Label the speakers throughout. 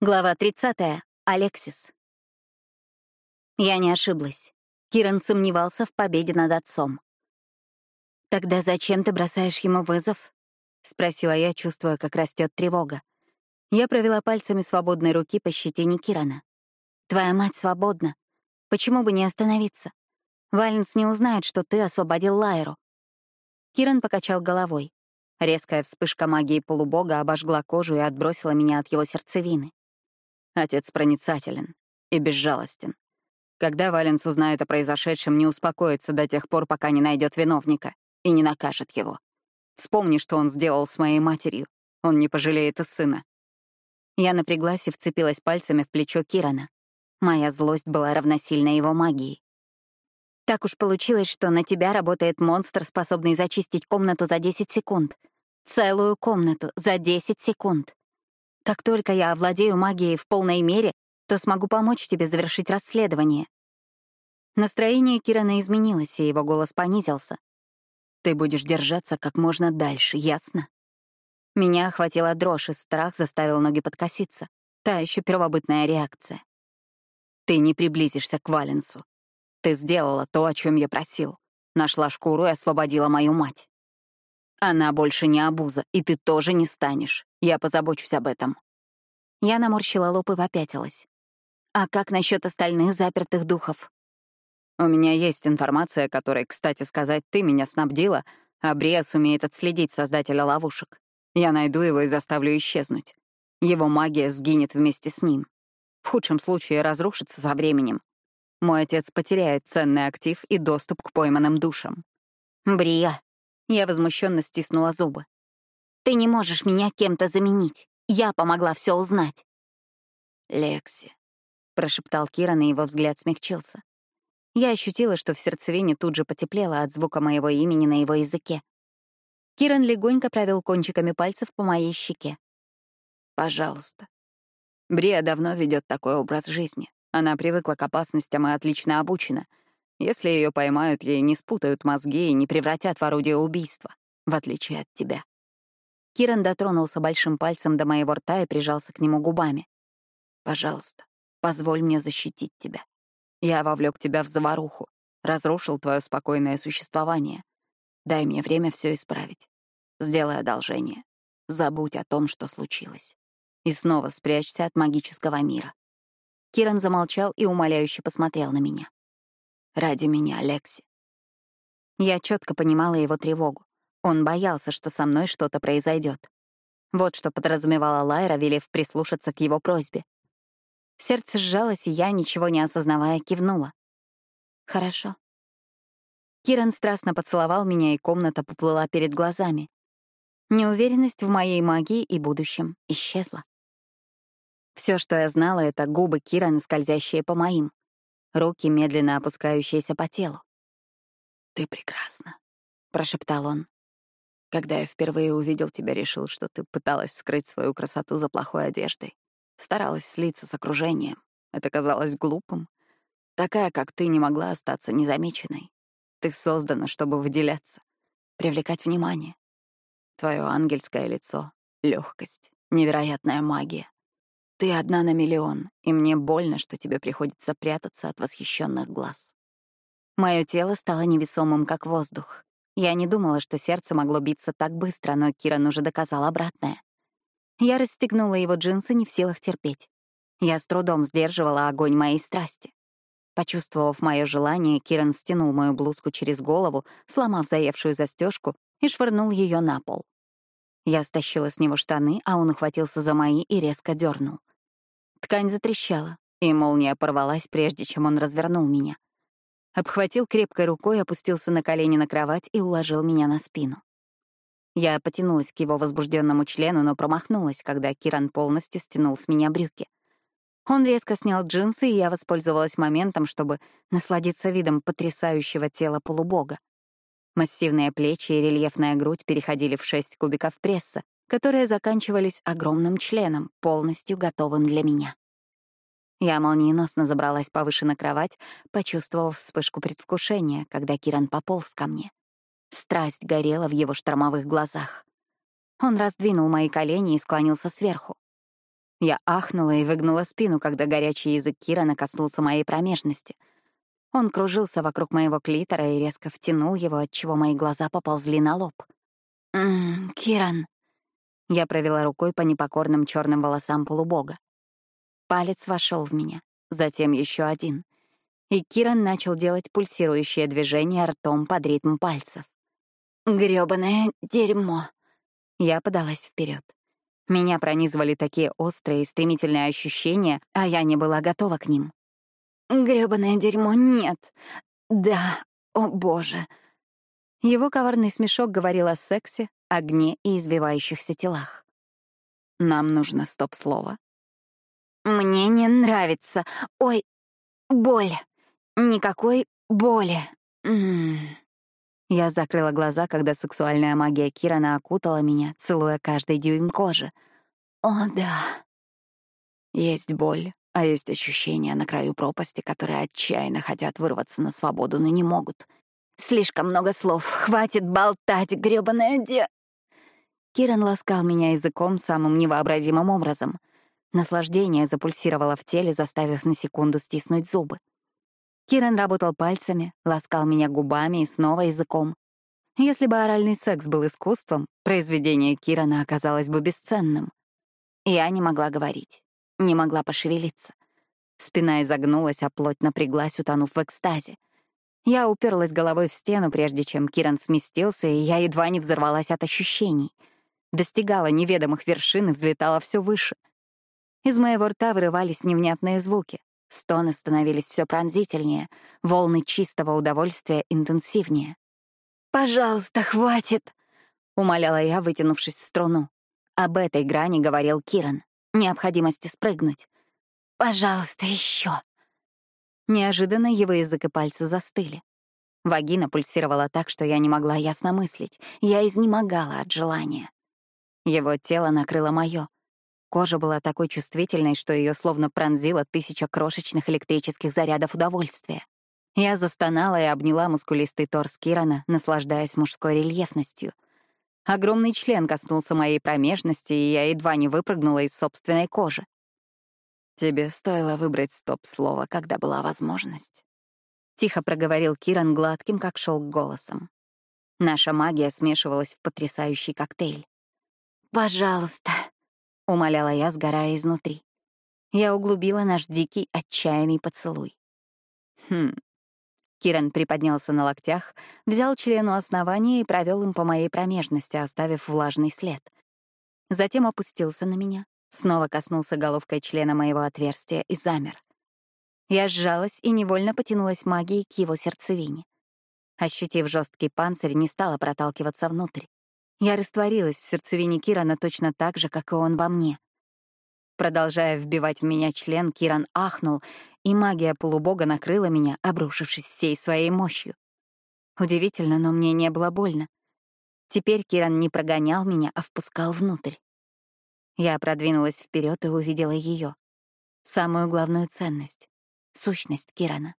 Speaker 1: Глава 30. Алексис. Я не ошиблась. Киран сомневался в победе над отцом. «Тогда зачем ты бросаешь ему вызов?» — спросила я, чувствуя, как растет тревога. Я провела пальцами свободной руки по щетине Кирана. «Твоя мать свободна. Почему бы не остановиться? Валенс не узнает, что ты освободил Лайру». Киран покачал головой. Резкая вспышка магии полубога обожгла кожу и отбросила меня от его сердцевины. Отец проницателен и безжалостен. Когда Валенс узнает о произошедшем, не успокоится до тех пор, пока не найдет виновника и не накажет его. Вспомни, что он сделал с моей матерью. Он не пожалеет и сына. Я напряглась и вцепилась пальцами в плечо Кирана. Моя злость была равносильна его магии. Так уж получилось, что на тебя работает монстр, способный зачистить комнату за 10 секунд. Целую комнату за 10 секунд. Как только я овладею магией в полной мере, то смогу помочь тебе завершить расследование. Настроение Кирана изменилось, и его голос понизился. Ты будешь держаться как можно дальше, ясно? Меня охватила дрожь, и страх заставил ноги подкоситься. Та еще первобытная реакция. Ты не приблизишься к Валенсу. Ты сделала то, о чем я просил. Нашла шкуру и освободила мою мать. Она больше не обуза, и ты тоже не станешь. Я позабочусь об этом. Я наморщила лоб и попятилась. А как насчет остальных запертых духов? У меня есть информация, которой, кстати сказать, ты меня снабдила, а Бриа сумеет отследить создателя ловушек. Я найду его и заставлю исчезнуть. Его магия сгинет вместе с ним. В худшем случае разрушится со временем. Мой отец потеряет ценный актив и доступ к пойманным душам. Брия. Я возмущенно стиснула зубы. Ты не можешь меня кем-то заменить. Я помогла все узнать. Лекси, прошептал Киран, и его взгляд смягчился. Я ощутила, что в сердцевине тут же потеплело от звука моего имени на его языке. Киран легонько провел кончиками пальцев по моей щеке. «Пожалуйста». Брия давно ведет такой образ жизни. Она привыкла к опасностям и отлично обучена. Если ее поймают, ей не спутают мозги и не превратят в орудие убийства, в отличие от тебя. Киран дотронулся большим пальцем до моего рта и прижался к нему губами. «Пожалуйста, позволь мне защитить тебя. Я вовлек тебя в заваруху, разрушил твое спокойное существование. Дай мне время все исправить. Сделай одолжение. Забудь о том, что случилось. И снова спрячься от магического мира». Киран замолчал и умоляюще посмотрел на меня. «Ради меня, Лекси». Я четко понимала его тревогу. Он боялся, что со мной что-то произойдет. Вот что подразумевала Лайра, велев прислушаться к его просьбе. Сердце сжалось, и я, ничего не осознавая, кивнула. «Хорошо». Киран страстно поцеловал меня, и комната поплыла перед глазами. Неуверенность в моей магии и будущем исчезла. Все, что я знала, — это губы Кирана, скользящие по моим, руки, медленно опускающиеся по телу. «Ты прекрасна», — прошептал он. Когда я впервые увидел тебя, решил, что ты пыталась скрыть свою красоту за плохой одеждой. Старалась слиться с окружением. Это казалось глупым. Такая, как ты, не могла остаться незамеченной. Ты создана, чтобы выделяться, привлекать внимание. Твое ангельское лицо, легкость, невероятная магия. Ты одна на миллион, и мне больно, что тебе приходится прятаться от восхищенных глаз. Мое тело стало невесомым, как воздух. Я не думала, что сердце могло биться так быстро, но Киран уже доказал обратное. Я расстегнула его джинсы, не в силах терпеть. Я с трудом сдерживала огонь моей страсти. Почувствовав мое желание, Киран стянул мою блузку через голову, сломав заевшую застежку, и швырнул ее на пол. Я стащила с него штаны, а он ухватился за мои и резко дернул. Ткань затрещала, и молния порвалась, прежде чем он развернул меня обхватил крепкой рукой, опустился на колени на кровать и уложил меня на спину. Я потянулась к его возбужденному члену, но промахнулась, когда Киран полностью стянул с меня брюки. Он резко снял джинсы, и я воспользовалась моментом, чтобы насладиться видом потрясающего тела полубога. Массивные плечи и рельефная грудь переходили в шесть кубиков пресса, которые заканчивались огромным членом, полностью готовым для меня. Я молниеносно забралась повыше на кровать, почувствовав вспышку предвкушения, когда Киран пополз ко мне. Страсть горела в его штормовых глазах. Он раздвинул мои колени и склонился сверху. Я ахнула и выгнула спину, когда горячий язык Кирана коснулся моей промежности. Он кружился вокруг моего клитора и резко втянул его, отчего мои глаза поползли на лоб. «М -м, Киран!» Я провела рукой по непокорным черным волосам полубога. Палец вошел в меня, затем еще один. И Киран начал делать пульсирующее движение ртом под ритм пальцев. Грёбаное дерьмо. Я подалась вперед. Меня пронизывали такие острые и стремительные ощущения, а я не была готова к ним. Грёбаное дерьмо, нет. Да, о боже. Его коварный смешок говорил о сексе, огне и извивающихся телах. Нам нужно стоп-слово. Мне не нравится. Ой, боль. Никакой боли. М -м -м. Я закрыла глаза, когда сексуальная магия Кирана окутала меня, целуя каждый дюйм кожи. О, да. Есть боль, а есть ощущения на краю пропасти, которые отчаянно хотят вырваться на свободу, но не могут. Слишком много слов. Хватит болтать, грёбаная де... Киран ласкал меня языком самым невообразимым образом. Наслаждение запульсировало в теле, заставив на секунду стиснуть зубы. Киран работал пальцами, ласкал меня губами и снова языком. Если бы оральный секс был искусством, произведение Кирана оказалось бы бесценным. Я не могла говорить, не могла пошевелиться. Спина изогнулась, а плоть напряглась, утонув в экстазе. Я уперлась головой в стену, прежде чем Киран сместился, и я едва не взорвалась от ощущений. Достигала неведомых вершин и взлетала все выше. Из моего рта вырывались невнятные звуки. Стоны становились все пронзительнее, волны чистого удовольствия интенсивнее. «Пожалуйста, хватит!» — умоляла я, вытянувшись в струну. Об этой грани говорил Киран. Необходимости спрыгнуть. «Пожалуйста, еще!» Неожиданно его язык и пальцы застыли. Вагина пульсировала так, что я не могла ясно мыслить. Я изнемогала от желания. Его тело накрыло мое, Кожа была такой чувствительной, что ее словно пронзило тысяча крошечных электрических зарядов удовольствия. Я застонала и обняла мускулистый торс Кирана, наслаждаясь мужской рельефностью. Огромный член коснулся моей промежности, и я едва не выпрыгнула из собственной кожи. «Тебе стоило выбрать стоп-слово, когда была возможность», — тихо проговорил Киран гладким, как шелк голосом. Наша магия смешивалась в потрясающий коктейль. «Пожалуйста», — умоляла я, сгорая изнутри. Я углубила наш дикий, отчаянный поцелуй. Хм. Киран приподнялся на локтях, взял члену основания и провел им по моей промежности, оставив влажный след. Затем опустился на меня, снова коснулся головкой члена моего отверстия и замер. Я сжалась и невольно потянулась магией к его сердцевине. Ощутив жесткий панцирь, не стала проталкиваться внутрь. Я растворилась в сердцевине Кирана точно так же, как и он во мне. Продолжая вбивать в меня член, Киран ахнул, и магия полубога накрыла меня, обрушившись всей своей мощью. Удивительно, но мне не было больно. Теперь Киран не прогонял меня, а впускал внутрь. Я продвинулась вперед и увидела ее. Самую главную ценность — сущность Кирана.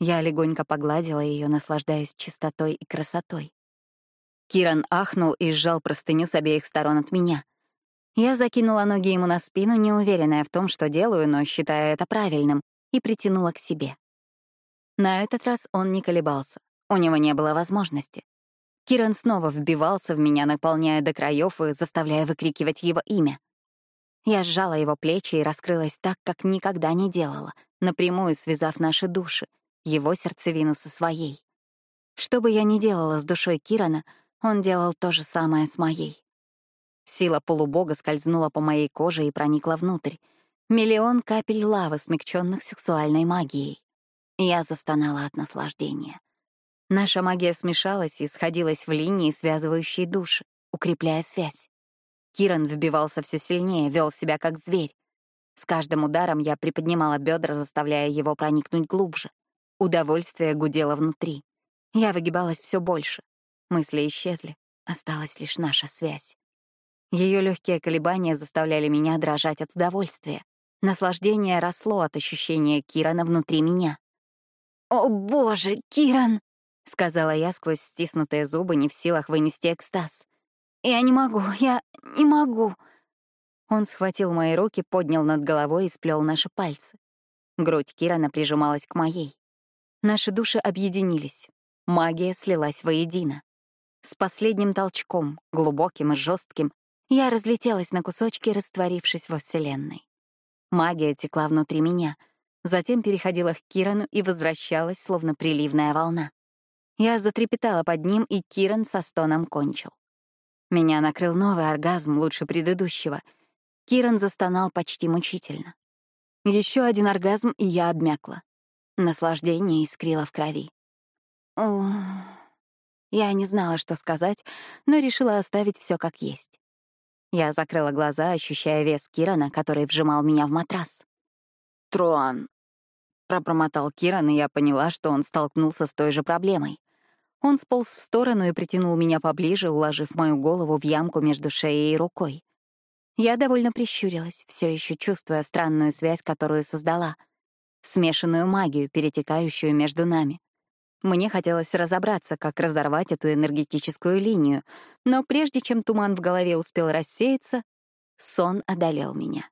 Speaker 1: Я легонько погладила ее, наслаждаясь чистотой и красотой. Киран ахнул и сжал простыню с обеих сторон от меня. Я закинула ноги ему на спину, неуверенная в том, что делаю, но считая это правильным, и притянула к себе. На этот раз он не колебался. У него не было возможности. Киран снова вбивался в меня, наполняя до краев и заставляя выкрикивать его имя. Я сжала его плечи и раскрылась так, как никогда не делала, напрямую связав наши души, его сердцевину со своей. Что бы я ни делала с душой Кирана — он делал то же самое с моей. Сила полубога скользнула по моей коже и проникла внутрь. Миллион капель лавы, смягченных сексуальной магией. Я застонала от наслаждения. Наша магия смешалась и сходилась в линии, связывающие души, укрепляя связь. Киран вбивался все сильнее, вел себя как зверь. С каждым ударом я приподнимала бедра, заставляя его проникнуть глубже. Удовольствие гудело внутри. Я выгибалась все больше. Мысли исчезли, осталась лишь наша связь. Ее легкие колебания заставляли меня дрожать от удовольствия. Наслаждение росло от ощущения Кирана внутри меня. «О, боже, Киран!» — сказала я сквозь стиснутые зубы, не в силах вынести экстаз. «Я не могу, я не могу!» Он схватил мои руки, поднял над головой и сплел наши пальцы. Грудь Кирана прижималась к моей. Наши души объединились. Магия слилась воедино. С последним толчком, глубоким и жестким, я разлетелась на кусочки, растворившись во Вселенной. Магия текла внутри меня, затем переходила к Кирану и возвращалась, словно приливная волна. Я затрепетала под ним, и Киран со стоном кончил. Меня накрыл новый оргазм, лучше предыдущего. Киран застонал почти мучительно. Еще один оргазм, и я обмякла. Наслаждение искрило в крови. О, я не знала, что сказать, но решила оставить все как есть. Я закрыла глаза, ощущая вес Кирана, который вжимал меня в матрас. «Труан», — пробормотал Киран, и я поняла, что он столкнулся с той же проблемой. Он сполз в сторону и притянул меня поближе, уложив мою голову в ямку между шеей и рукой. Я довольно прищурилась, все еще чувствуя странную связь, которую создала. Смешанную магию, перетекающую между нами. Мне хотелось разобраться, как разорвать эту энергетическую линию, но прежде чем туман в голове успел рассеяться, сон одолел меня.